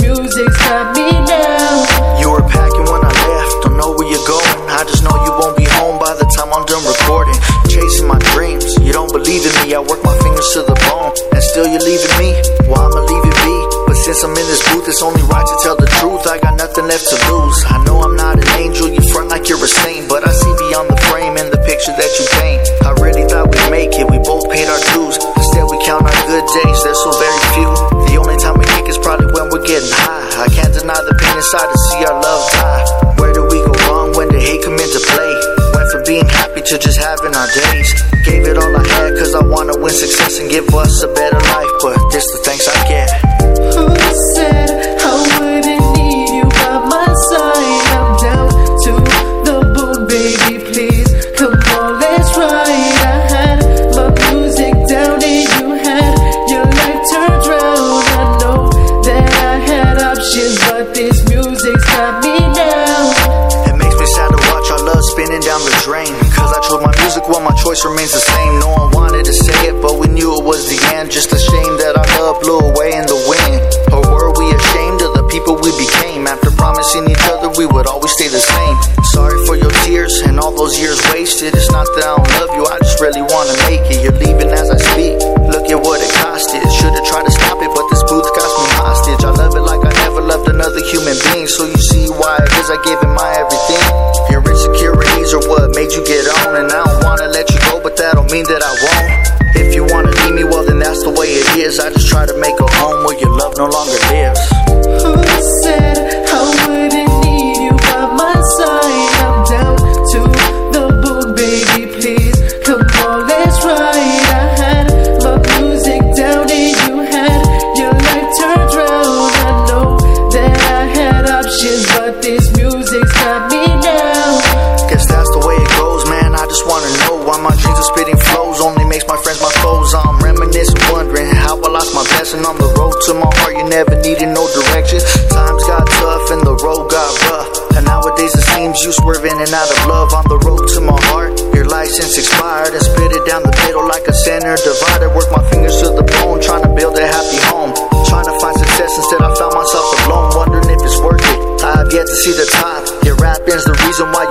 music's got me now. You were packing when I left, don't know where you're going. I just know you won't be home by the time I'm done recording. Chasing my dreams, you don't believe in me. I work my fingers to the bone, and still you're leaving me. Well, I'ma leave it be. But since I'm in this booth, it's only right to tell the truth. I got nothing left to lose. Spinning down the drain. Cause I chose my music while my choice remains the same. No one wanted to say it, but we knew it was the end. Just a shame that our love blew away in the wind. Or were we ashamed of the people we became? After promising each other we would always stay the same. Sorry for your tears and all those years wasted. It's not that I don't love you, I just really wanna make it. You're leaving as I speak. Look at what it costed. Should've tried to stop it, but this booth cost me hostage. I love it like I never loved another human being. So you see why it is I gave it my everything. Mean that I never needed no direction. Times got tough and the road got rough. And nowadays it seems you swerving and out of love on the road to my heart. Your license expired and spit it down the middle like a center divider. Work my fingers to the bone, trying to build a happy home. Trying to find success instead I found myself alone, wondering if it's worth it. I have yet to see the top. Your rapping's the reason why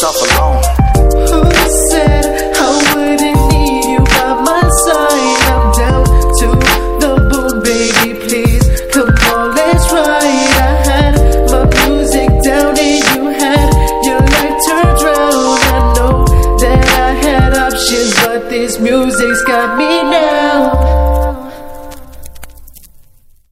Myself alone. Who said I wouldn't need you by my side? I'm down to the bone, baby. Please come on. I had my music down and you had your life turned round. I know that I had options, but this music's got me